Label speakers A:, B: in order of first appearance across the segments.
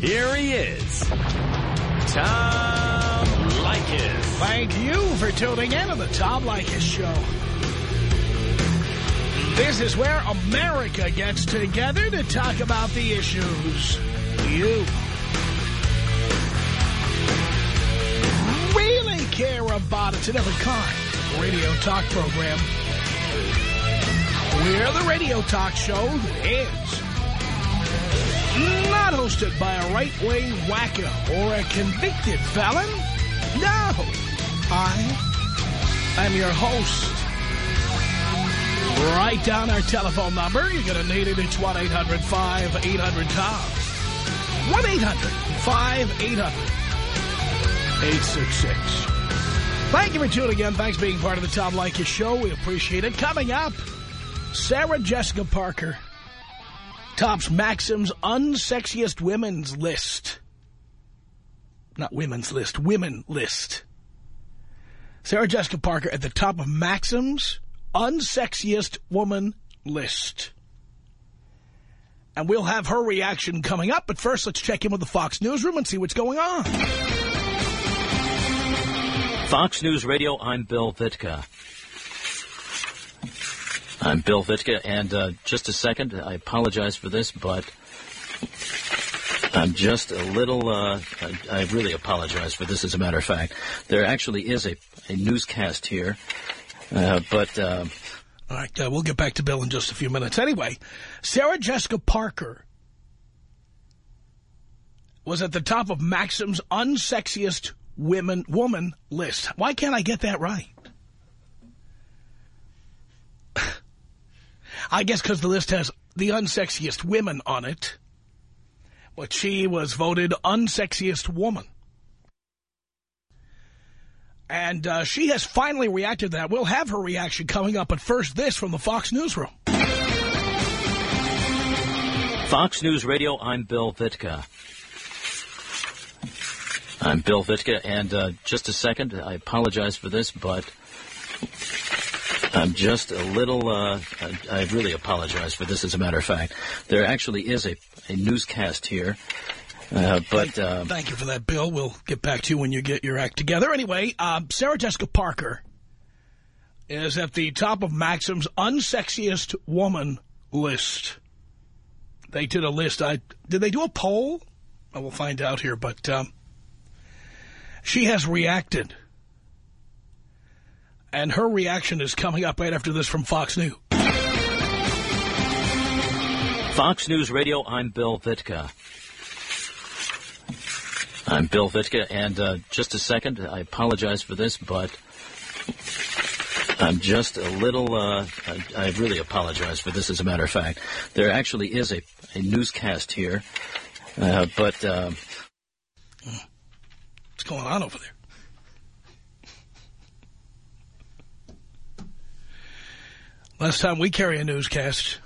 A: Here he is, Tom Leykis.
B: Thank you for tuning in to the Tom Leykis Show. This is where America gets together to talk about the issues you really care about. It's every kind. Radio talk program. We're the radio talk show that is not hosted by a right-wing wacko or a convicted felon. No. I am your host. Write down our telephone number. You're going to need it. It's 1-800-5800-TOM. 1-800-5800-866. Thank you for tuning in. Thanks for being part of the Tom Leykis Show. We appreciate it. Coming up, Sarah Jessica Parker tops Maxim's unsexiest women's list. Not women's list, women list. Sarah Jessica Parker at the top of Maxim's unsexiest woman list. And we'll have her reaction coming up. But first, let's check in with the Fox Newsroom and see what's going on.
C: Fox News Radio, I'm Bill Vitka. I'm Bill Vitka, and uh, just a second, I apologize for this, but I'm just a little, uh, I, I, really apologize for this, as a matter of fact. There actually is a, a newscast here, uh, but... Uh,
B: All right, uh, we'll get back to Bill in just a few minutes. Anyway, Sarah Jessica Parker was at the top of Maxim's unsexiest women woman list. Why can't I get that right? I guess because the list has the unsexiest women on it. But she was voted unsexiest woman. And uh, she has finally reacted to that. We'll have her reaction coming up. But first, this from the Fox Newsroom.
C: Fox News Radio, I'm Bill Vitka. I'm Bill Vitka, and uh, just a second, I apologize for this, but I'm just a little, uh, I, I, really apologize for this, as a matter of fact. There actually is a, a newscast here, uh, but...
B: Thank, uh, thank, you for that, Bill. We'll get back to you when you get your act together. Anyway, um, Sarah Jessica Parker is at the top of Maxim's unsexiest woman list. They did a list. I Did they do a poll? I will find out here, but um, she has reacted and her reaction is coming up right after this from Fox News.
C: Fox News Radio, I'm Bill Vitka. I'm Bill Vitka, and uh, just a second, I apologize for this, but I'm just a little, uh, I, I, really apologize for this, as a matter of fact. There actually is a, a newscast here, uh, but... Uh,
B: What's going on over there? Last time we carry a newscast,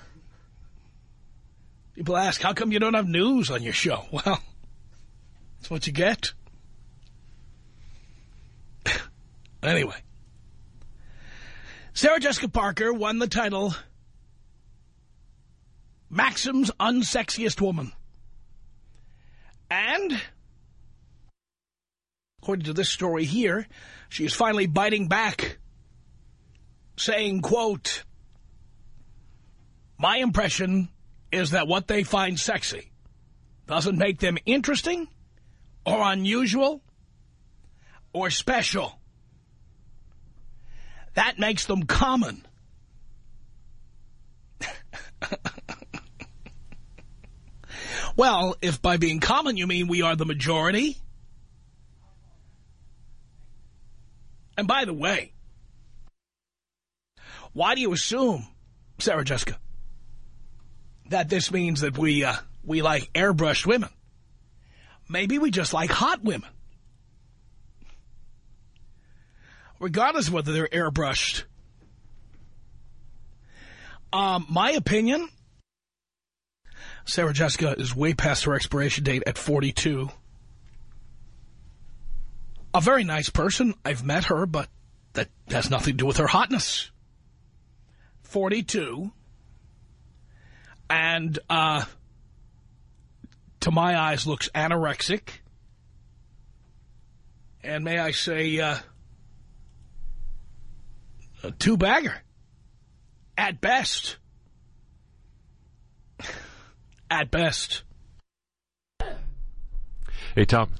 B: people ask, how come you don't have news on your show? Well, that's what you get. anyway. Sarah Jessica Parker won the title Maxim's Unsexiest Woman. And, according to this story here, she is finally biting back, saying, quote, my impression is that what they find sexy doesn't make them interesting or unusual or special. That makes them common. well, if by being common you mean we are the majority. And by the way, why do you assume, Sarah Jessica, that this means that we, uh, we like airbrushed women. Maybe we just like hot women. Regardless of whether they're airbrushed. Um, my opinion, Sarah Jessica is way past her expiration date at 42. A very nice person. I've met her, but that has nothing to do with her hotness. 42 and uh, to my eyes, looks anorexic. And may I say, uh, a two-bagger. At best. At best.
D: Hey, Tom,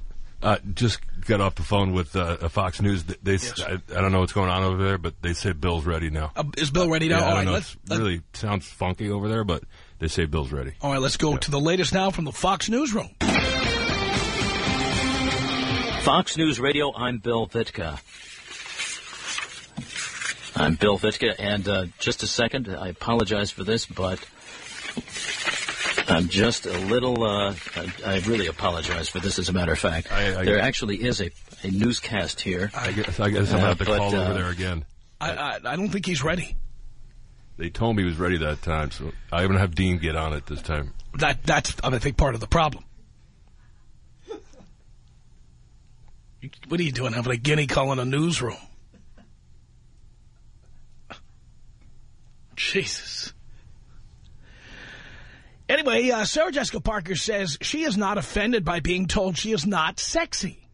D: uh, just got off the phone with uh, Fox News. They, they
B: Yes.
D: I, I don't know what's going on over there, but they say Bill's ready now.
B: Uh, is Bill ready now?
D: Yeah, I don't
B: right,
D: know.
B: let's,
D: It
B: let-
D: really sounds funky over there, but they say Bill's ready.
B: all right, let's go to the latest now from the Fox Newsroom.
C: Fox News Radio, I'm Bill Vitka. I'm Bill Vitka, and uh, just a second, I apologize for this, but I'm just a little, uh, I, I really apologize for this, as a matter of fact.
D: I- I-
C: there actually is a, a newscast here.
D: I guess, I guess I'm going to have to
C: Uh, but,
D: call
C: uh,
D: over there again.
B: I, I, I don't think he's ready.
D: They told me he was ready that time, so I'm going to have Dean get on it this time.
B: That That's, I think, part of the problem. What are you doing, having a guinea call in a newsroom? Jesus. Anyway, uh, Sarah Jessica Parker says she is not offended by being told she is not sexy.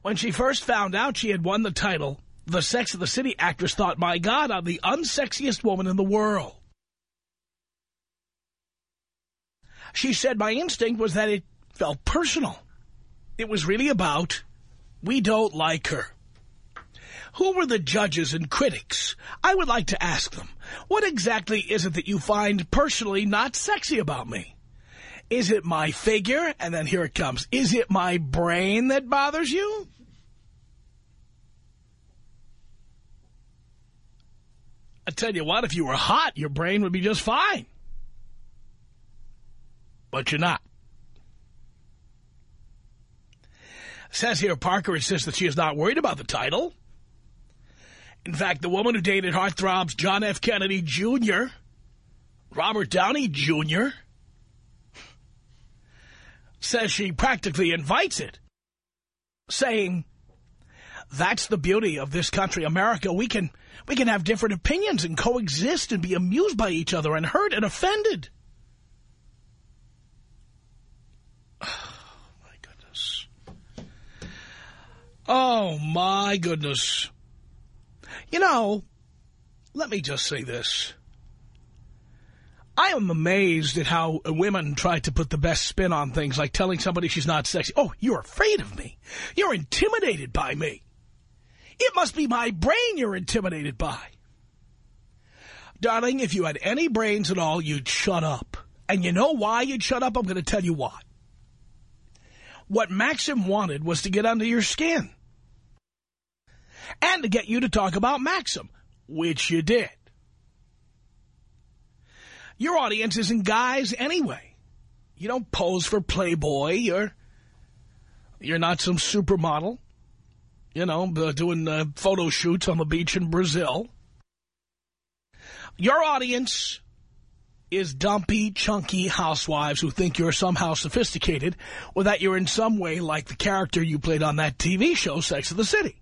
B: When she first found out she had won the title, the Sex of the City actress thought, my God, I'm the unsexiest woman in the world. She said my instinct was that it felt personal. It was really about, we don't like her. Who were the judges and critics? I would like to ask them, what exactly is it that you find personally not sexy about me? Is it my figure? And then here it comes. Is it my brain that bothers you? I tell you what, if you were hot, your brain would be just fine. But you're not. Says here, Parker insists that she is not worried about the title. In fact, the woman who dated heartthrobs John F. Kennedy Jr., Robert Downey Jr., says she practically invites it, saying, that's the beauty of this country, America. We can, we can have different opinions and coexist and be amused by each other and hurt and offended. Oh, my goodness. Oh, my goodness. You know, let me just say this. I am amazed at how women try to put the best spin on things, like telling somebody she's not sexy. Oh, you're afraid of me. You're intimidated by me. It must be my brain you're intimidated by. Darling, if you had any brains at all, you'd shut up. And you know why you'd shut up? I'm going to tell you why. What Maxim wanted was to get under your skin. And to get you to talk about Maxim, which you did. Your audience isn't guys anyway. You don't pose for Playboy. You're, you're not some supermodel, you know, uh, doing uh, photo shoots on the beach in Brazil. Your audience is dumpy, chunky housewives who think you're somehow sophisticated or that you're in some way like the character you played on that TV show, Sex of the City.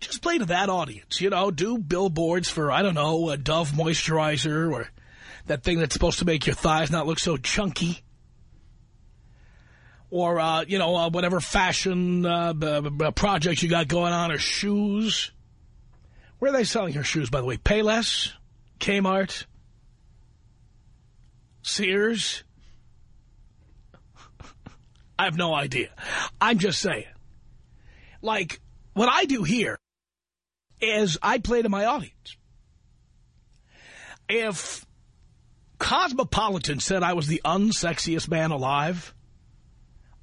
B: Just play to that audience, you know, do billboards for, I don't know, a Dove moisturizer or that thing that's supposed to make your thighs not look so chunky. Or, uh, you know, uh, whatever fashion uh, projects you got going on or shoes. Where are they selling your shoes, by the way? Payless? Kmart? Sears? I have no idea. I'm just saying. Like, what I do here is I play to my audience. If Cosmopolitan said I was the unsexiest man alive,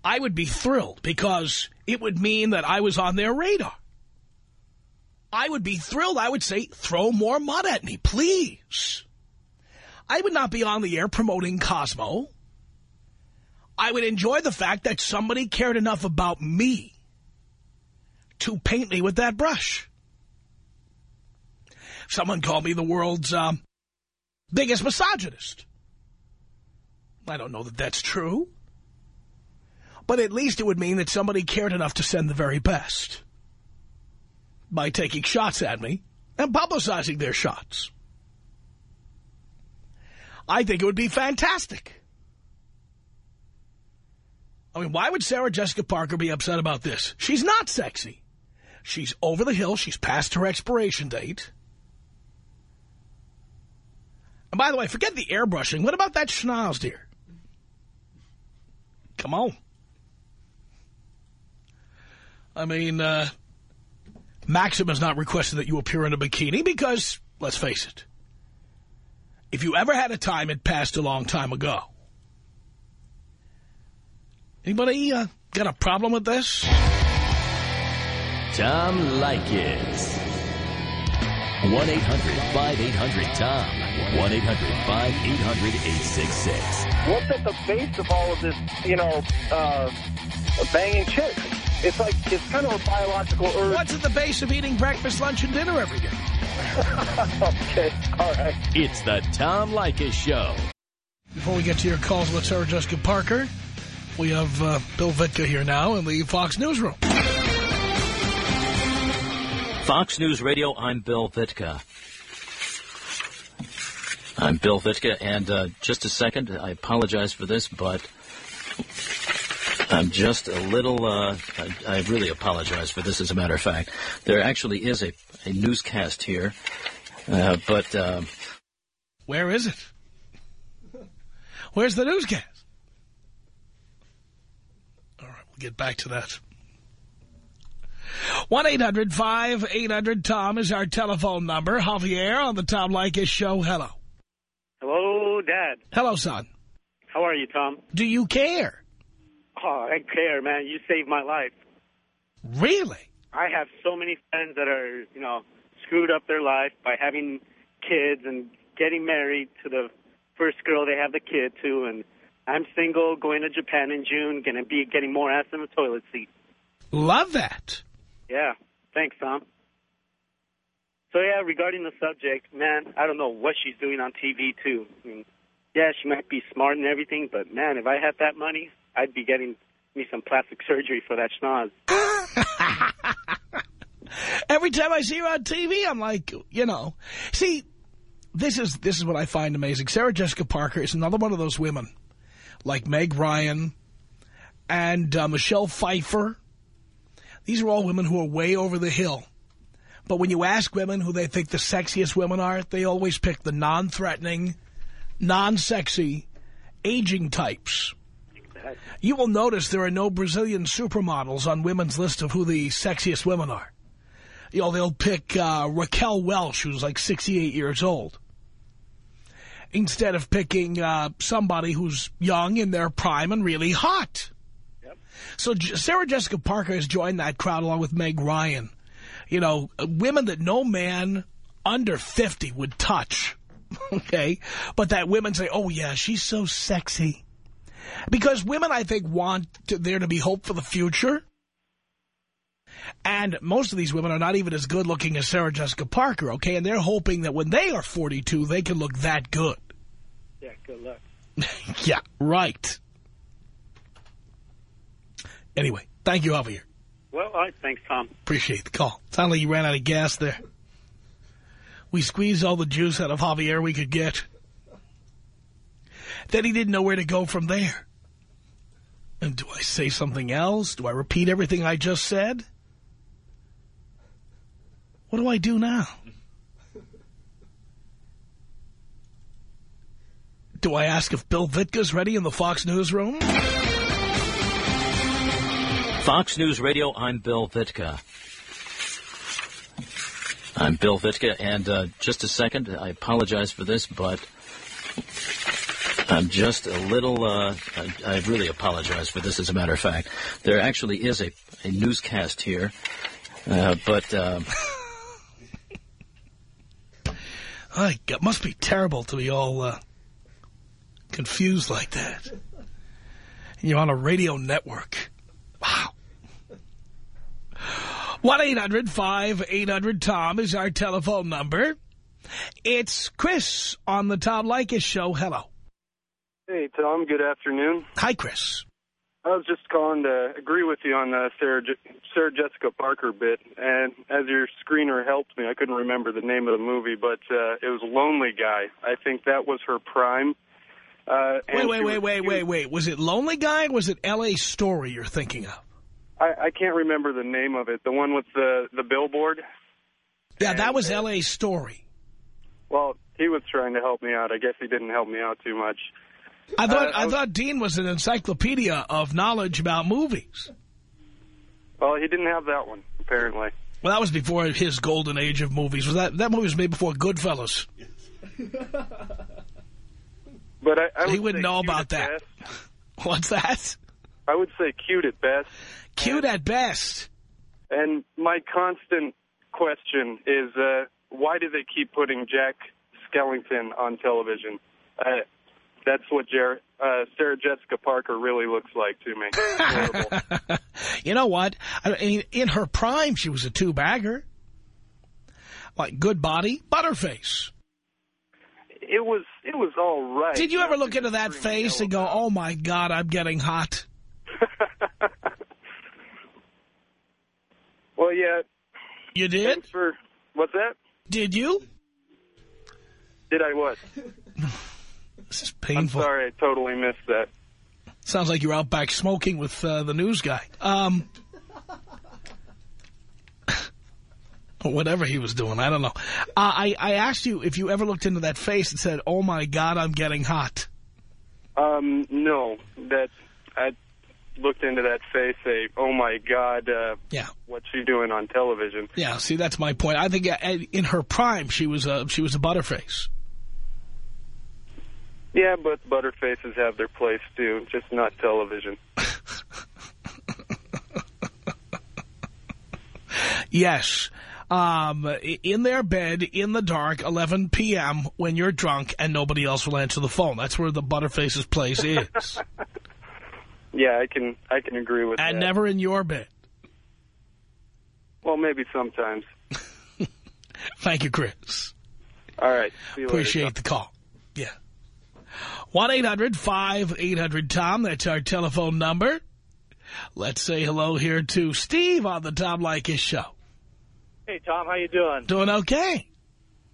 B: I would be thrilled because it would mean that I was on their radar. I would be thrilled. I would say, throw more mud at me, please. I would not be on the air promoting Cosmo. I would enjoy the fact that somebody cared enough about me to paint me with that brush. Someone called me the world's um, biggest misogynist. I don't know that that's true. But at least it would mean that somebody cared enough to send the very best by taking shots at me and publicizing their shots. I think it would be fantastic. I mean, why would Sarah Jessica Parker be upset about this? She's not sexy. She's over the hill. She's past her expiration date. And by the way, forget the airbrushing. What about that schnoz, dear? Come on. I mean, uh, Maxim has not requested that you appear in a bikini because, let's face it, if you ever had a time, it passed a long time ago. Anybody uh, got a problem with this?
A: Tom Leykis. 1-800-5800-TOM. 1-800-5800-866.
E: what's at the base of all of this, you know, uh, banging chicks? It's like, it's kind of a biological urge.
B: What's at the base of eating breakfast, lunch, and dinner every day?
E: okay, all right.
A: It's the Tom Leykis Show.
B: Before we get to your calls with Sarah Jessica Parker, we have uh, Bill Vitka here now in the Fox Newsroom.
C: Fox News Radio, I'm Bill Vitka. I'm Bill Vitka, and uh, just a second, I apologize for this, but I'm just a little, uh, I, I really apologize for this, as a matter of fact. There actually is a, a newscast here, uh, but uh,
B: Where is it? Where's the newscast? All right, we'll get back to that. 1-800-5800-TOM is our telephone number. Javier on the Tom Leykis show. Hello.
E: Hello, Dad.
B: Hello, son.
E: How are you, Tom?
B: Do you care?
E: Oh, I care, man. You saved my life.
B: Really?
E: I have so many friends that are, you know, screwed up their life by having kids and getting married to the first girl they have the kid to, and I'm single, going to Japan in June, going to be getting more ass in the toilet seat.
B: Love that.
E: Yeah. Thanks, Tom. So, yeah, regarding the subject, man, I don't know what she's doing on TV, too. I mean, yeah, she might be smart and everything, but, man, if I had that money, I'd be getting me some plastic surgery for that schnoz.
B: Every time I see her on TV, I'm like, you know. See, this is this is what I find amazing. Sarah Jessica Parker is another one of those women, like Meg Ryan and uh, Michelle Pfeiffer. These are all women who are way over the hill. But when you ask women who they think the sexiest women are, they always pick the non-threatening, non-sexy, aging types. You will notice there are no Brazilian supermodels on women's list of who the sexiest women are. You know, they'll pick uh, Raquel Welch, who's like 68 years old, instead of picking uh, somebody who's young in their prime and really hot. So Sarah Jessica Parker has joined that crowd along with Meg Ryan. You know, uh, women that no man under 50 would touch. Okay? But that women say, oh, yeah, she's so sexy. Because women, I think, want to, there to be hope for the future. And most of these women are not even as good looking as Sarah Jessica Parker, okay? And they're hoping that when they are 42, they can look that good.
E: Yeah, good luck.
B: yeah, right. Anyway, thank you, Javier.
E: Well, all right, thanks, Tom.
B: Appreciate the call. Sounded like you ran out of gas there. We squeezed all the juice out of Javier we could get. Then he didn't know where to go from there. And do I say something else? Do I repeat everything I just said? What do I do now? Do I ask if Bill Vitka's ready in the Fox newsroom?
C: Fox News Radio, I'm Bill Vitka. I'm Bill Vitka, and uh, just a second, I apologize for this, but I'm just a little, uh, I, I really apologize for this, as a matter of fact. There actually is a, a newscast here, uh, but uh,
B: I, it must be terrible to be all uh, confused like that. You're on a radio network. Wow. 1-800-5800-TOM is our telephone number. It's Chris on the Tom Leykis show. Hello.
F: Hey, Tom. Good afternoon.
B: Hi, Chris.
G: I was just calling to agree with you on the Sarah, Je- Sarah Jessica Parker bit. And as your screener helped me, I couldn't remember the name of the movie, but uh, it was Lonely Guy. I think that was her prime. Uh,
B: Wait, wait, wait, wait, wait, wait. Was it Lonely Guy or was it L.A. Story you're thinking of?
G: I, I can't remember the name of it. The one with the the billboard.
B: Yeah, that was
G: uh,
B: L.A. Story.
G: Well, he was trying to help me out. I guess he didn't help me out too much.
B: I thought
G: Uh, I
B: I thought Dean was an encyclopedia of knowledge about movies.
G: Well, he didn't have that one apparently.
B: Well, that was before his golden age of movies. Was that that movie was made before Goodfellas?
G: But I, I
B: He
G: would
B: wouldn't know about that.
G: best.
B: What's that?
G: I would say cute at best.
B: Cute at best.
G: And my constant question is, uh, why do they keep putting Jack Skellington on television? Uh, that's what Jer- uh, Sarah Jessica Parker really looks like to me.
B: You know what? I mean, in her prime, she was a two-bagger. Like, good body, butterface.
G: It was it was all right.
B: Did you ever look into that face and go, oh, my God, I'm getting hot?
G: well, yeah.
B: You did?
G: Thanks for what's that?
B: Did you?
G: Did I what?
B: This is
G: I'm
B: painful.
G: sorry, I totally missed that.
B: Sounds like you're out back smoking with uh, the news guy. Um, whatever he was doing, I don't know. Uh, I, I asked you if you ever looked into that face and said, oh, my God, I'm getting hot.
G: Um, no, that I looked into that face. Say, oh my God, uh,
B: Yeah.
G: what's she doing on television?
B: Yeah, see, that's my point. I think uh, in her prime, she was a, she was a butterface.
G: Yeah, but butterfaces have their place too, just not television.
B: Yes. Um, in their bed, in the dark, 11 p.m., when you're drunk and nobody else will answer the phone. That's where the Butterface's place is.
G: Yeah, I can I can agree with that.
B: and never in your bed.
G: Well, maybe sometimes.
B: Thank you, Chris.
G: All right.
B: Appreciate
G: later.
B: the call. Yeah. 1-800-5800-TOM. That's our telephone number. Let's say hello here to Steve on the Tom Leykis show.
H: Hey, Tom, how you doing?
B: Doing okay.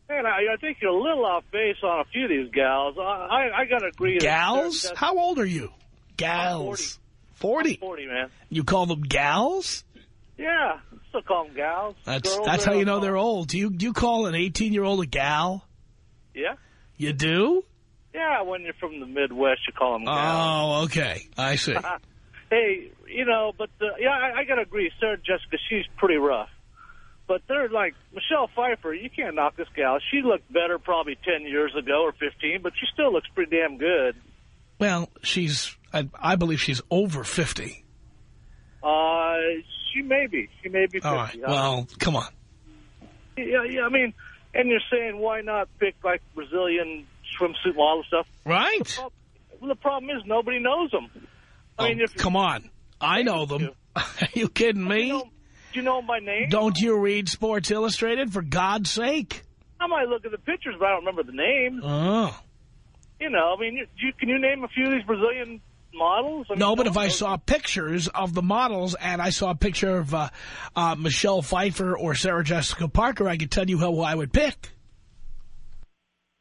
H: Man, I, I think you're a little off base on a few of these gals. I, I, I got to agree. that
B: Gals?
H: they're-
B: How old are you? Gals. 40.
H: 40, Forty, man.
B: You call them gals?
H: Yeah, still call them gals.
B: That's
H: Girls,
B: that's how you know they're old. Do you do you call an 18-year-old a gal?
H: Yeah?
B: You do?
H: Yeah, when you're from the Midwest, you call them gals.
B: Oh, okay. I see.
H: Hey, you know, but, uh, yeah, I, I got to agree. Sarah Jessica, she's pretty rough. But they're like, Michelle Pfeiffer, you can't knock this gal. She looked better probably 10 years ago or 15, but she still looks pretty damn good.
B: Well, she's I, I believe she's over 50.
H: Uh, she may be. She may be 50.
B: All right. Well, come on.
H: Yeah, yeah. I mean, and you're saying why not pick like Brazilian swimsuit model stuff?
B: Right.
H: Well, the problem is nobody knows them. I
B: Oh,
H: mean, if
B: come on. I know them. Are you kidding
H: You
B: me?
H: know, do you know by name?
B: Don't you read Sports Illustrated, for God's sake?
H: I might look at the pictures, but I don't remember the names.
B: Oh.
H: You know, I mean, you, you, can you name a few of these Brazilian models? I mean,
B: No, but if I saw pictures of the models and I saw a picture of uh, uh, Michelle Pfeiffer or Sarah Jessica Parker, I could tell you who I would pick.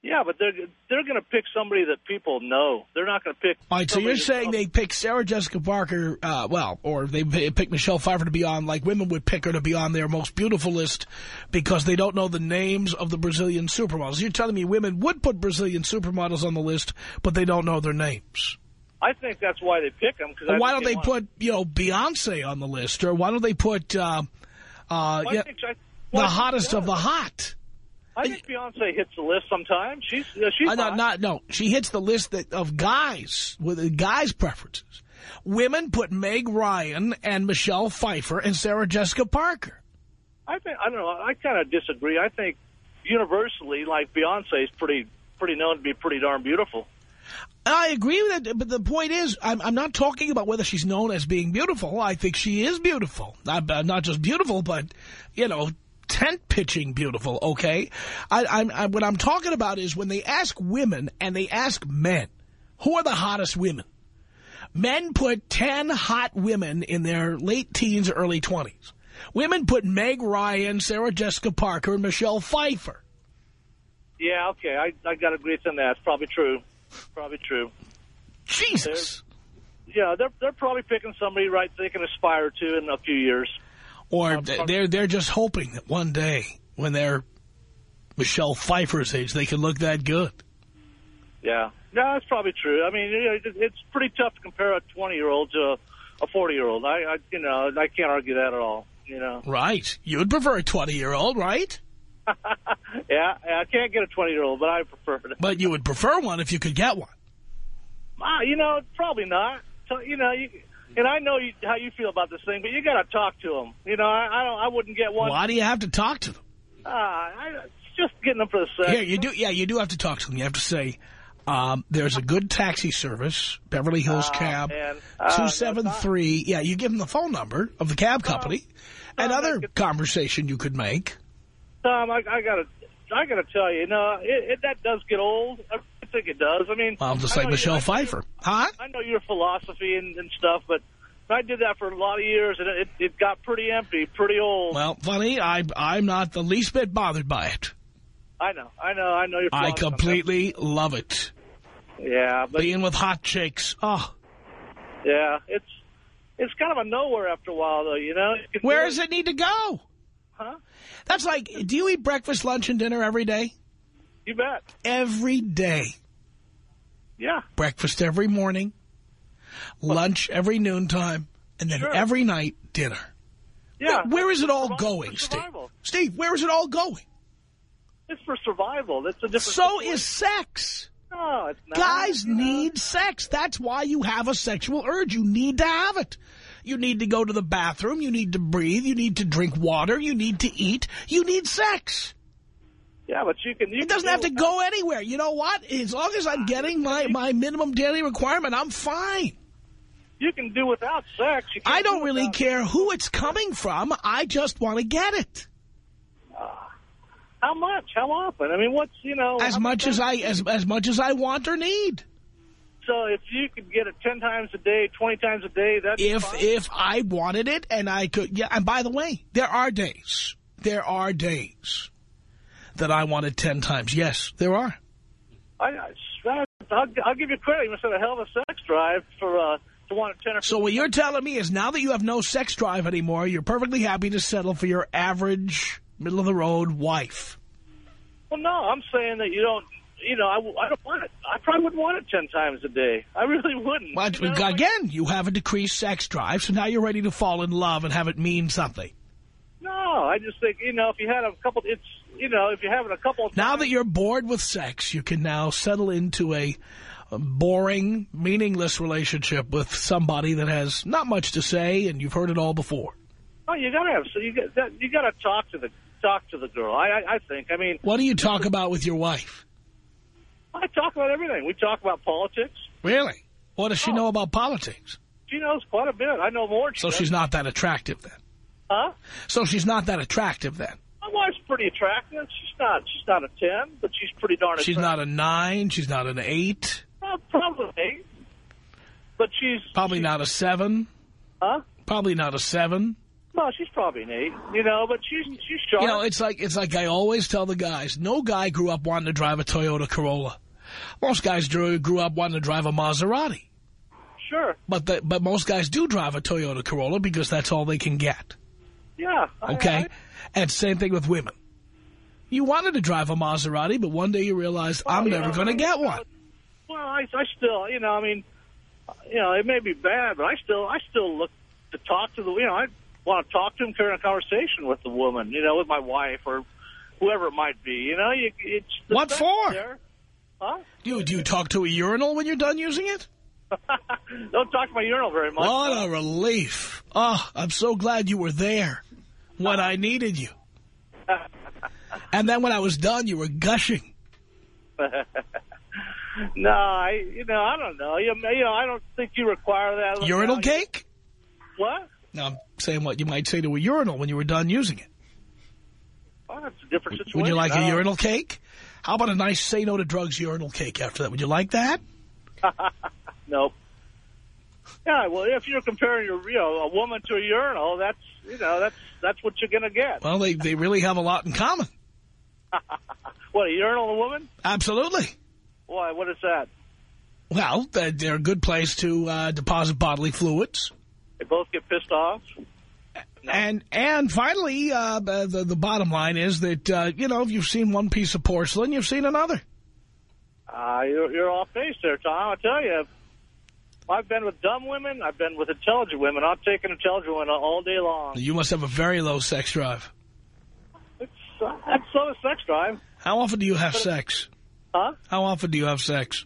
H: Yeah, but they're they're going to pick somebody that people know. They're not going to pick.
B: All right, so you're saying they pick Sarah Jessica Parker, uh, well, or they pick Michelle Pfeiffer to be on, like women would pick her to be on their most beautiful list because they don't know the names of the Brazilian supermodels. You're telling me women would put Brazilian supermodels on the list, but they don't know their names.
H: I think that's why they pick them. Cause
B: Well, why don't they
H: want-
B: put, you know, Beyonce on the list, or why don't they put uh, uh,
H: Well,
B: yeah, the hottest of the hot?
H: I think Beyonce hits the list sometimes. She's uh, she's
B: uh, no, not no. She hits the list that, of guys with uh, guys' preferences. Women put Meg Ryan and Michelle Pfeiffer and Sarah Jessica Parker.
H: I think I don't know. I kind of disagree. I think universally, like Beyonce is pretty pretty known to be pretty darn beautiful.
B: I agree with it, but the point is, I'm, I'm not talking about whether she's known as being beautiful. I think she is beautiful. Not, uh, not just beautiful, but, you know, tent pitching beautiful, okay? I, I'm, I, what I'm talking about is when they ask women and they ask men, who are the hottest women? Men put 10 hot women in their late teens, early 20s. Women put Meg Ryan, Sarah Jessica Parker, and Michelle Pfeiffer.
H: Yeah, okay, I I got to agree with you on that. It's probably true. Probably true.
B: Jesus.
H: Yeah, they're they're probably picking somebody right they can aspire to in a few years.
B: Or they're, they're just hoping that one day, when they're Michelle Pfeiffer's age, they can look that good.
H: Yeah, no, that's probably true. I mean, you know, it's pretty tough to compare a 20-year-old to a 40-year-old. I, I, you know, I can't argue that at all. You know,
B: Right. You'd prefer a 20-year-old, right?
H: yeah, I can't get a 20-year-old, but I prefer it.
B: But you would prefer one if you could get one.
H: Ah, you know, probably not. So, you know, you, and I know you, how you feel about this thing, but you got to talk to them. You know, I, I don't, I wouldn't get one.
B: Why do you have to talk to them?
H: Ah, I, just getting them for the sex.
B: Here, you do. Yeah, you do have to talk to them. You have to say, um, there's a good taxi service, Beverly Hills Cab,
H: man. Ah,
B: two seven three. Yeah, you give them the phone number of the cab company. Another conversation you could make.
H: Tom, I, I gotta, I gotta tell you, you know, it, it, that does get old. I think it does. I mean,
B: Well, just
H: I
B: like Michelle Pfeiffer, huh?
H: I know your philosophy and, and stuff, but I did that for a lot of years, and it, it got pretty empty, pretty old.
B: Well, funny, I I'm not the least bit bothered by it.
H: I know, I know, I know your.
B: I completely love it.
H: Yeah, but
B: Being with hot chicks. Oh,
H: yeah, it's it's kind of a nowhere after a while, though. You know, You
B: where
H: do
B: does it need to go?
H: Huh?
B: That's like, do you eat breakfast, lunch, and dinner every day?
H: You bet.
B: Every day.
H: Yeah.
B: Breakfast every morning, lunch every noontime, and then
H: Sure.
B: every night, dinner.
H: Yeah.
B: Where- where is it all going, Steve? Steve, where is it all going?
H: It's for survival. That's a different.
B: So
H: situation.
B: is sex.
H: No, it's not.
B: Guys
H: You know?
B: need sex. That's why you have a sexual urge. You need to have it. You need to go to the bathroom. You need to breathe. You need to drink water. You need to eat. You need sex.
H: Yeah, but you can. You
B: It doesn't have to go anywhere. You know what? As long as I'm getting my, my minimum daily requirement, I'm fine.
H: You can do without sex. You
B: I don't
H: do
B: really care who it's coming from. I just want to get it.
H: Ah, how much? How often? I mean, what's you know?
B: As much as I as as much as I want or need.
H: So if you could get it ten times a day, twenty times a day, that's
B: If
H: fine.
B: if I wanted it and I could, yeah. And by the way, there are days, there are days that I wanted ten times. Yes, there are.
H: I, I, I'll, I'll give you credit. You must have a hell of a sex drive for uh, to want a ten or.
B: So what you're telling me is now that you have no sex drive anymore, you're perfectly happy to settle for your average middle of the road wife.
H: Well, no, I'm saying that you don't. You know, I, I don't want it. I probably wouldn't want it ten times a day. I really wouldn't.
B: But
H: you know?
B: again, you have a decreased sex drive, so now you're ready to fall in love and have it mean something.
H: No, I just think you know if you had a couple, it's you know if you're having a couple. Of
B: Now that you're bored with sex, you can now settle into a, boring, meaningless relationship with somebody that has not much to say, and you've heard it all before.
H: Oh, you gotta have. So you got you gotta talk to the talk to the girl. I I, I think. I mean,
B: What do you talk about with your wife?
H: I talk about everything. We talk about politics.
B: Really? What does she
H: Oh.
B: know about politics?
H: She knows quite a bit. I know more. she
B: So
H: does.
B: she's not that attractive then.
H: Huh?
B: So she's not that attractive then.
H: Pretty attractive. She's not. She's not a ten, but she's pretty darn.
B: She's not a nine. She's not an eight.
H: Uh, probably. But she's
B: Probably not a seven.
H: Huh?
B: Probably not a seven.
H: No, she's probably an eight. You know, but she's she's sharp.
B: You know, it's like it's like I always tell the guys, no guy grew up wanting to drive a Toyota Corolla. Most guys grew, grew up wanting to drive a Maserati.
H: sure.
B: But the, but most guys do drive a Toyota Corolla because that's all they can get.
H: Yeah. I-
B: Okay?
H: I-
B: and same thing with women. You wanted to drive a Maserati, but one day you realized, I'm
H: you
B: never going to get one.
H: Well, I, I still, you know, I mean, you know, it may be bad, but I still, I still look to talk to the, you know, I want to talk to him, carry a conversation with the woman, you know, with my wife or whoever it might be. You know, you, it's
B: What for?
H: There. Huh?
B: Do you, do you talk to a urinal when you're done using it?
H: Don't talk to my urinal very much.
B: What a relief. Oh, I'm so glad you were there when I needed you. And then when I was done, you were gushing.
H: no, I, you know, I don't know. You, you know, I don't think you require that.
B: Urinal
H: Now,
B: cake?
H: What?
B: No, I'm saying what you might say to a urinal when you were done using it.
H: Well, that's a different situation.
B: Would you like a urinal cake? How about a nice say no to drugs urinal cake after that? Would you like that?
H: Nope. Yeah, well, if you're comparing your, you know, a woman to a urinal, that's, you know, that's that's what you're going to get.
B: Well, they, they really have a lot in common.
H: What, a urinal and a woman?
B: Absolutely.
H: Why, what is that?
B: Well, they're they're a good place to uh, deposit bodily fluids.
H: They both get pissed off?
B: And and finally, uh, the, the bottom line is that, uh, you know, if you've seen one piece of porcelain, you've seen another.
H: Uh, you're, you're off base there, Tom. I'll tell you, I've been with dumb women. I've been with intelligent women. Take an intelligent women all day long.
B: You must have a very low sex drive.
H: It's, uh, that's so is sex drive.
B: How often do you have sex?
H: Huh?
B: How often do you have sex?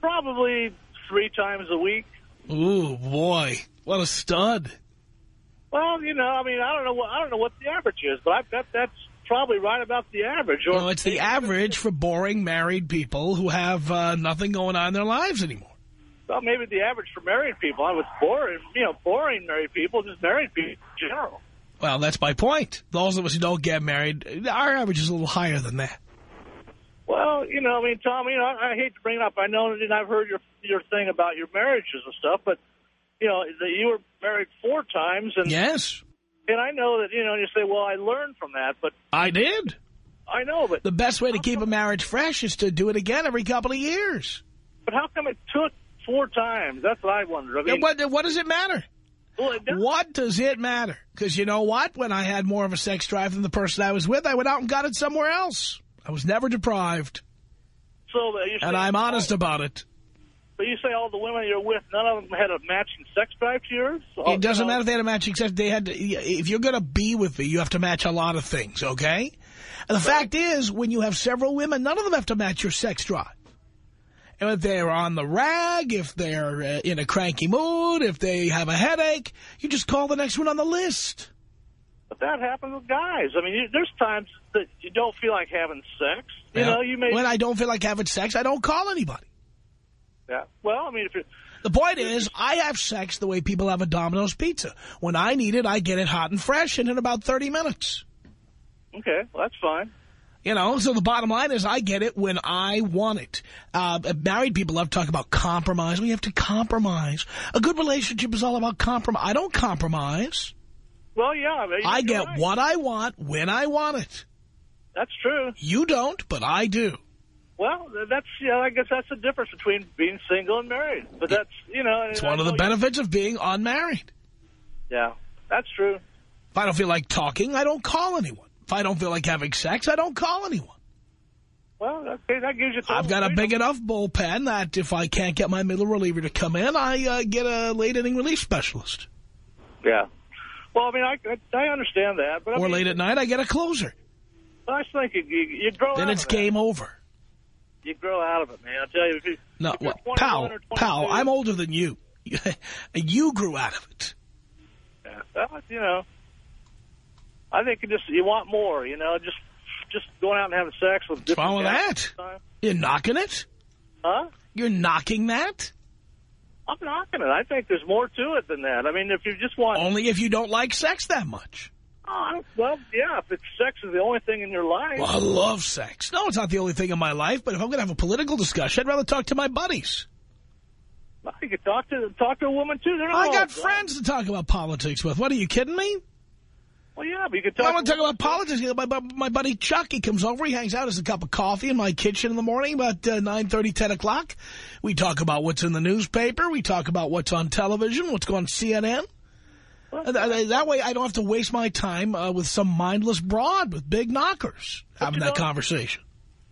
H: Probably three times a week.
B: Ooh, boy. What a stud.
H: Well, you know, I mean, I don't know what I don't know what the average is, but I bet that's probably right about the average. Or
B: No, it's the average for boring married people who have uh, nothing going on in their lives anymore.
H: Well, maybe the average for married people. I was boring, you know, boring married people, just married people in general.
B: Well, that's my point. Those of us who don't get married, our average is a little higher than that.
H: Well, you know, I mean, Tom, you know, I, I hate to bring it up. I know, and I've heard your your thing about your marriages and stuff, but you know, that you were married four times, and
B: Yes,
H: and I know that you know, you say, well, I learned from that, but
B: I did.
H: I know, but
B: The best way to keep a marriage fresh is to do it again every couple of years.
H: but how come it took four times? That's what I wonder. I mean,
B: what, what does it matter?
H: well, it does-
B: What does it matter? Because you know what? When I had more of a sex drive than the person I was with, I went out and got it somewhere else. I was never deprived.
H: so uh, you're
B: And I'm honest about it.
H: But you say all the women you're with, none of them had a matching sex drive to yours.
B: It oh, doesn't matter if they had a matching sex. They had to, if you're going to be with me, you have to match a lot of things, okay? And the fact is, when you have several women, none of them have to match your sex drive. And if they're on the rag, if they're uh, in a cranky mood, if they have a headache, you just call the next one on the list.
H: But that happens with guys. I mean, you, there's times that you don't feel like having sex. You
B: Well,
H: know, you may.
B: When I don't feel like having sex, I don't call anybody.
H: yeah. Well, I mean, if you
B: The point is, I have sex the way people have a Domino's pizza. When I need it, I get it hot and fresh and in about 30 minutes.
H: okay, well, that's fine.
B: You know, so the bottom line is I get it when I want it. Uh, married people love to talk about compromise. We have to compromise. A good relationship is all about compromise. I don't compromise.
H: Well, yeah. I,
B: get
H: right.
B: what I want when I want it.
H: That's true.
B: You don't, but I do.
H: Well, that's yeah. I guess that's the difference between being single and married. But that's you know.
B: It's one of the benefits of being unmarried.
H: Yeah, that's true.
B: If I don't feel like talking, I don't call anyone. If I don't feel like having sex, I don't call anyone.
H: Well, okay, that gives you.
B: I've got a big enough bullpen that if I can't get my middle reliever to come in, I uh, get a late inning relief specialist.
H: Yeah. Well, I mean, I I understand that, but I
B: Or
H: mean,
B: late at night, I get a closer.
H: I just think you, you, grow
B: Then it's
H: of that.
B: game over.
H: You grow out of it, man. I tell you, if you
B: No,
H: if
B: well, pal, pal, I'm older than you. you grew out of it.
H: Yeah, well, you know, I think you just you want more. You know, just just going out and having sex with.
B: What's wrong with that?
H: guys all the time.
B: You're knocking it?
H: Huh?
B: You're knocking that?
H: I'm knocking it. I think there's more to it than that. I mean, if you just want,
B: Only if you don't like sex that much.
H: oh, well, yeah, if it's sex is the only thing in your life.
B: Well, I love sex. No, it's not the only thing in my life, but if I'm going to have a political discussion, I'd rather talk to my buddies.
H: well, you could talk to talk to a woman too. They're not
B: I got friends to talk about politics with. What, are you kidding me?
H: Well, yeah, but you could
B: I want to talk about politics. My, my, my buddy Chuck, he comes over, he hangs out, has a cup of coffee in my kitchen in the morning about uh, 9.30, 10 o'clock. We talk about what's in the newspaper. We talk about what's on television, what's going on CNN. Uh, That, that way I don't have to waste my time uh, with some mindless broad with big knockers having that conversation.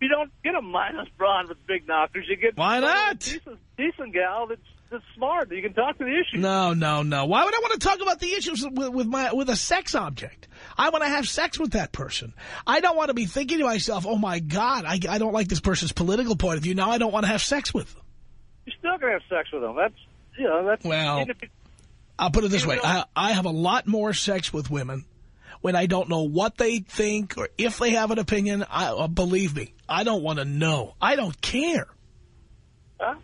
H: You don't get a minus brawn with big knockers. You get
B: Why not?
H: Decent, decent gal that's that's smart. You can talk to the issue.
B: No, no, no. Why would I want to talk about the issues with, with my with a sex object? I want to have sex with that person. I don't want to be thinking to myself, oh, my God, I, I don't like this person's political point of view. Now I don't want to have sex with them.
H: You're still gonna have sex with them. That's you know that's
B: Well-
H: even if you-
B: I'll put it this way. I, I have a lot more sex with women when I don't know what they think or if they have an opinion. I, uh, believe me, I don't want to know. I don't care.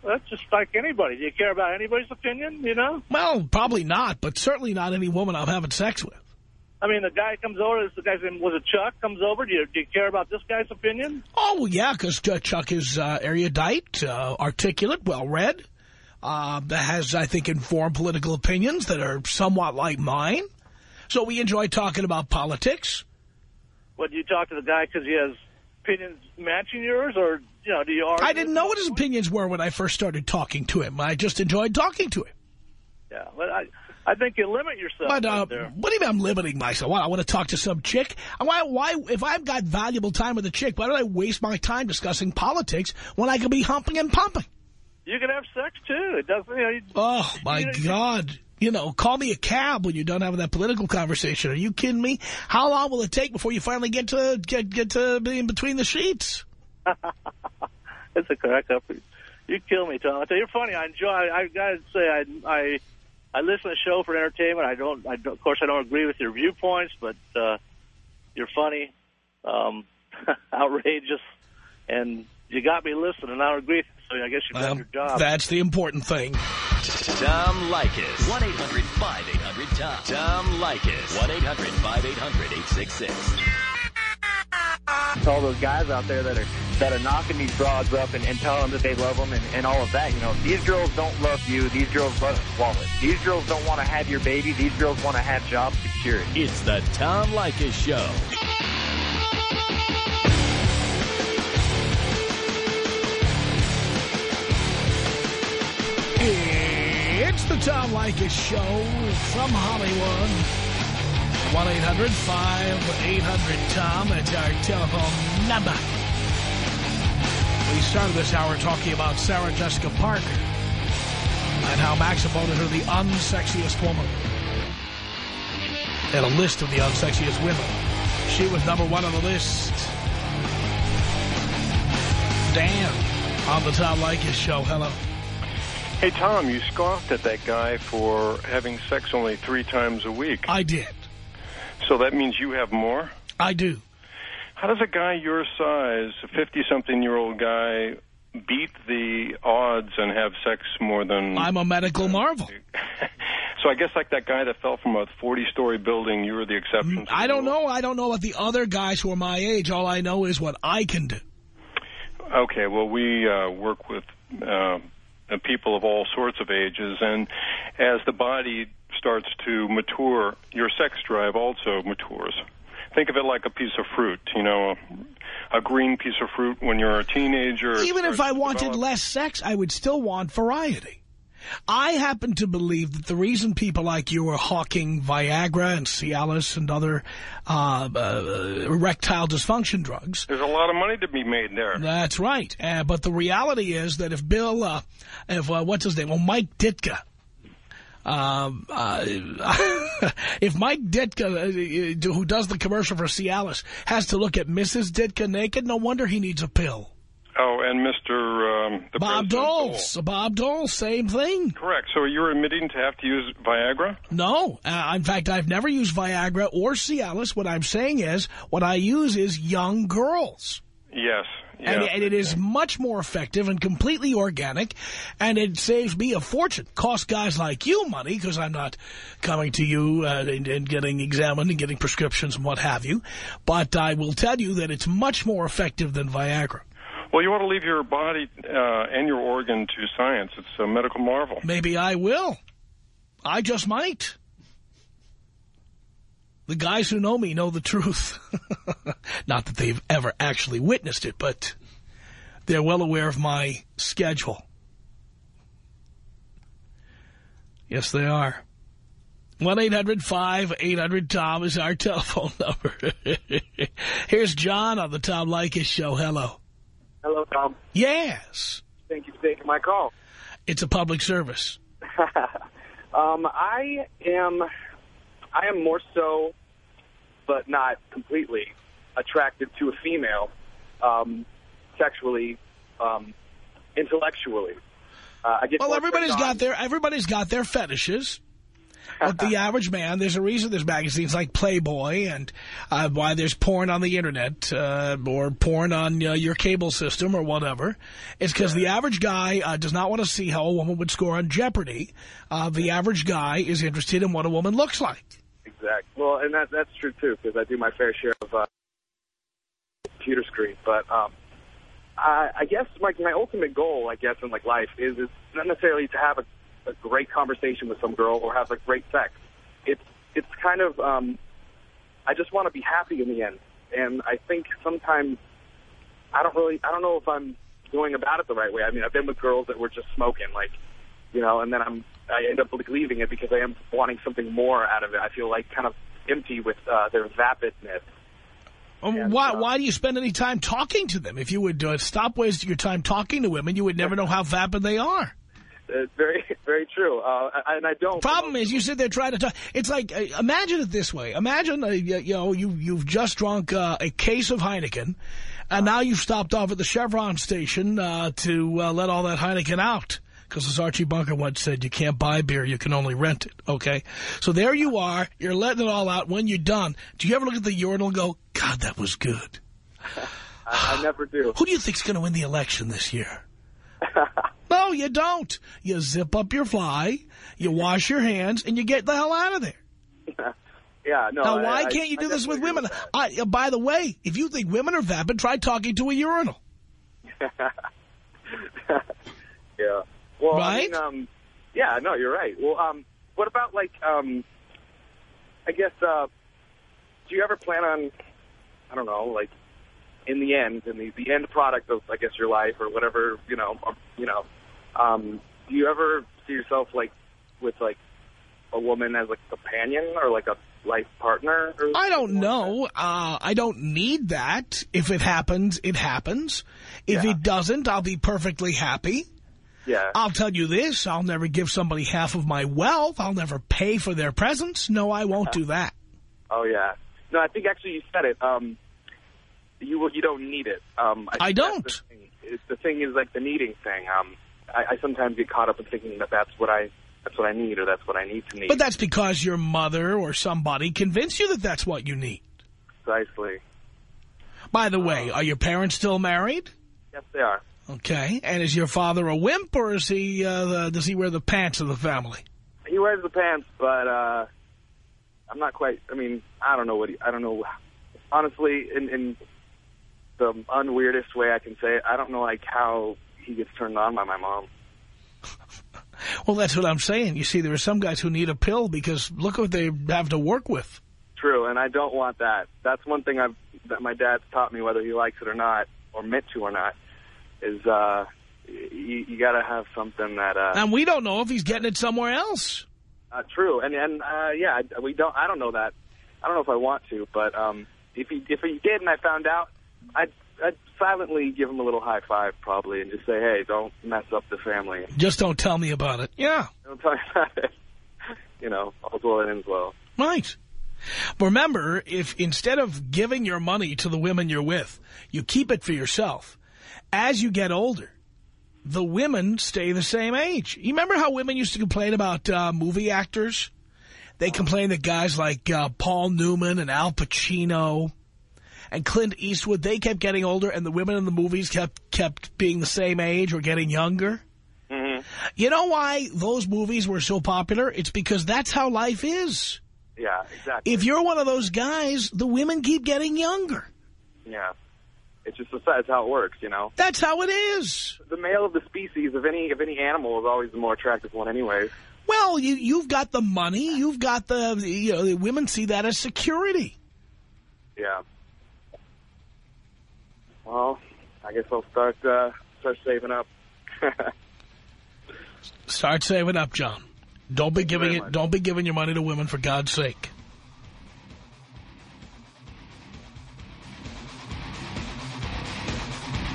H: That's just like anybody. Do you care about anybody's opinion? You know?
B: Well, probably not, but certainly not any woman I'm having sex with.
H: I mean, the guy comes over. This the guy's name was it Chuck? Comes over. Do you do you care about this guy's opinion?
B: Oh, well, yeah, because uh, Chuck is uh, erudite, uh, articulate, well-read. uh, that has, I think, informed political opinions that are somewhat like mine. So we enjoy talking about politics.
H: What, do you talk to the guy because he has opinions matching yours, or, you know, do you?
B: I didn't know what his opinions were when I first started talking to him. I just enjoyed talking to him.
H: Yeah, but I, I think you limit yourself
B: But
H: right
B: uh,
H: there.
B: what do you mean I'm limiting myself? I want to talk to some chick? Why, why, if I've got valuable time with a chick, why do I waste my time discussing politics when I could be humping and pumping?
H: You can have sex, too. It doesn't, you know... You,
B: Oh, my
H: you
B: God. You know, call me a cab when you're done having that political conversation. Are you kidding me? How long will it take before you finally get to get get to be in between the sheets?
H: It's a crack up. You kill me, Tom. I tell you, you're funny. I enjoy. I, I gotta say, I, I, I listen to the show for entertainment. I don't. I don't, of course, I don't agree with your viewpoints, but uh, you're funny, um, outrageous, and you got me listening. I don't agree. So I guess you've done your job.
B: that's the important thing.
A: Tom Leykis. 1-800-5800-TOM. Tom Leykis. 1-800-5800-866.
I: To all those guys out there that are that are knocking these broads up and, and telling them that they love them and, and all of that. You know, these girls don't love you. These girls love your wallet. These girls don't want to have your baby. These girls want to have job security.
A: It's the Tom Leykis Show.
B: It's the Tom Leykis Show from Hollywood. 1-800-5800-TOM. That's our telephone number. We started this hour talking about Sarah Jessica Parker and how Maxim voted her the unsexiest woman. And a list of the unsexiest women. She was number one on the list. Dan on the Tom Leykis Show. Hello.
J: Hey, Tom, you scoffed at that guy for having sex only three times a week.
B: I did.
J: So that means you have more?
B: I do.
J: How does a guy your size, a 50-something-year-old guy, beat the odds and have sex more than...
B: I'm a medical marvel.
J: so I guess like that guy that fell from a 40-story building, you were the exception.
B: I don't know. I don't know about the other guys who are my age. All I know is what I can do.
J: Okay, well, we uh, work with uh, people of all sorts of ages, and as the body starts to mature, your sex drive also matures. Think of it like a piece of fruit, you know, a, a green piece of fruit when you're a teenager.
B: Even if I wanted less sex, I would still want variety. I happen to believe that the reason people like you are hawking Viagra and Cialis and other uh, uh, erectile dysfunction drugs
J: There's a lot of money to be made there.
B: That's right. Uh, but the reality is that if Bill, uh, if, uh, what's his name? Well, Mike Ditka. Um, uh, if Mike Ditka, uh, who does the commercial for Cialis, has to look at Mrs. Ditka naked, no wonder he needs a pill.
J: Oh, and Mr. Um, the
B: Bob
J: President
B: Dole. Bob Dole, same thing.
J: Correct. So you're admitting to have to use Viagra?
B: No. Uh, in fact, I've never used Viagra or Cialis. What I'm saying is, what I use is young girls.
J: Yes.
B: And,
J: Yeah.
B: and it is much more effective and completely organic, and it saves me a fortune. Costs guys like you money, because I'm not coming to you uh, and, and getting examined and getting prescriptions and what have you. But I will tell you that it's much more effective than Viagra.
J: Well, you ought to leave your body uh, and your organ to science. It's a medical marvel.
B: Maybe I will. I just might. The guys who know me know the truth. Not that they've ever actually witnessed it, but they're well aware of my schedule. Yes, they are. 1-800-5800-TOM is our telephone number. Here's John on the Tom Leykis Show. Hello.
I: Hello, Tom.
B: Yes.
I: Thank you for taking my call.
B: It's a public service.
I: um, I am, I am more so, but not completely, attracted to a female, um, sexually, um, intellectually. Uh, I get
B: Well, everybody's got their everybody's got their fetishes. But the average man, there's a reason there's magazines like Playboy and uh, why there's porn on the Internet uh, or porn on uh, your cable system or whatever. It's because the average guy uh, does not want to see how a woman would score on Jeopardy. Uh, the average guy is interested in what a woman looks like.
I: Exact. Well, and that that's true too because I do my fair share of uh, computer screen. But um,
F: I, I guess like my ultimate goal, I guess, in like life is is not necessarily to have a, a great conversation with some girl or have like great sex. It's it's kind of um, I just want to be happy in the end, and I think sometimes I don't really I don't know if I'm going about it the right way. I mean, I've been with girls that were just smoking, like you know, and then I'm I end up leaving it because I am wanting something more out of it. I feel like kind of empty with uh, their vapidness.
B: Um, why, why do you spend any time talking to them? If you would uh, stop wasting your time talking to women, you would never know how vapid they are.
F: It's very, very true. Uh, and I don't.
B: Problem is, you sit there trying to talk. It's like, uh, imagine it this way. Imagine, uh, you, you know, you, you've just drunk uh, a case of Heineken, and now you've stopped off at the Chevron station uh, to uh, let all that Heineken out. Because as Archie Bunker once said, you can't buy beer, you can only rent it, okay? So there you are, you're letting it all out. When you're done, do you ever look at the urinal and go, God, that was good?
F: I, I never do.
B: Who do you think's going to win the election this year? no, you don't. You zip up your fly, you wash your hands, and you get the hell out of there.
F: yeah, no.
B: Now, why
F: I-
B: can't you
F: I
B: do this with women?
F: agree
B: I, uh, by the way, if you think women are vapid, try talking to a urinal.
F: Yeah. Well, I mean, um, yeah, no, you're right. Well, um, what about like, um, I guess, uh, do you ever plan on, I don't know, like, in the end, in the, the end product of, I guess, your life or whatever, you know, um, you know, um, do you ever see yourself like with like a woman as like a companion or like a life partner? Or
B: I don't know. Uh, I don't need that. If it happens, it happens. If it doesn't, I'll be perfectly happy.
F: Yeah.
B: I'll tell you this, I'll never give somebody half of my wealth. I'll never pay for their presents. No, I won't do that.
F: Oh yeah. No, I think actually you said it. Um, you you don't need it. Um,
B: I
F: think
B: don't.
F: The thing. It's, the thing is like the needing thing. Um, I, I sometimes get caught up in thinking that that's what I that's what I need or that's what I need to need.
B: But that's because your mother or somebody convinced you that that's what you need.
F: precisely.
B: By the way, are your parents still married?
F: Yes, they are.
B: Okay. And is your father a wimp or is he, uh, the, does he wear the pants of the family?
F: He wears the pants, but uh, I'm not quite. I mean, I don't know what he. I don't know. Honestly, in, in the unweirdest way I can say it, I don't know like how he gets turned on by my mom.
B: Well, that's what I'm saying. You see, there are some guys who need a pill because look what they have to work with.
F: True, and I don't want that. That's one thing I've that my dad's taught me, whether he likes it or not, or meant to or not, is uh, you, you got to have something that. Uh,
B: And we don't know if he's getting it somewhere else.
F: uh, true, and and uh, yeah, I- we don't. I don't know that. I don't know if I want to, but um, if he if he did and I found out, I'd I'd silently give him a little high five probably and just say, hey, don't mess up the family.
B: Just don't tell me about it. Yeah,
F: Don't tell me about it. You know, all's well that ends well.
B: right. Remember, if instead of giving your money to the women you're with, you keep it for yourself, as you get older, the women stay the same age. You remember how women used to complain about uh, movie actors? They complained that guys like uh, Paul Newman and Al Pacino and Clint Eastwood, they kept getting older and the women in the movies kept kept being the same age or getting younger.
F: Mm-hmm.
B: You know why those movies were so popular? It's because that's how life is.
F: Yeah, exactly.
B: If you're one of those guys, the women keep getting younger.
F: Yeah, it's just that's how it works. You know.
B: That's how it is.
F: the male of the species of any of any animal is always the more attractive one, anyways.
B: Well, you, you've got the money. You've got the, you know, the women see that as security.
F: Yeah. Well, I guess I'll start uh, start saving up.
B: Start saving up, John. Don't be giving it.
F: much.
B: Don't be giving your money to women for God's sake.